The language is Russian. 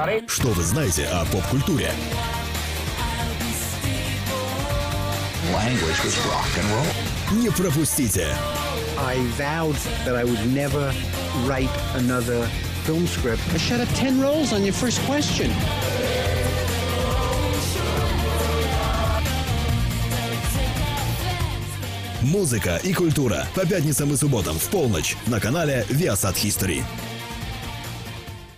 everybody. Что вы знаете о поп-культуре? Language was rock and roll. Не пропустите! I vowed that I would never write another film script. I shut up 10 rolls on your first question. Музыка и культура по пятницам и субботам в полночь на канале Viasat History.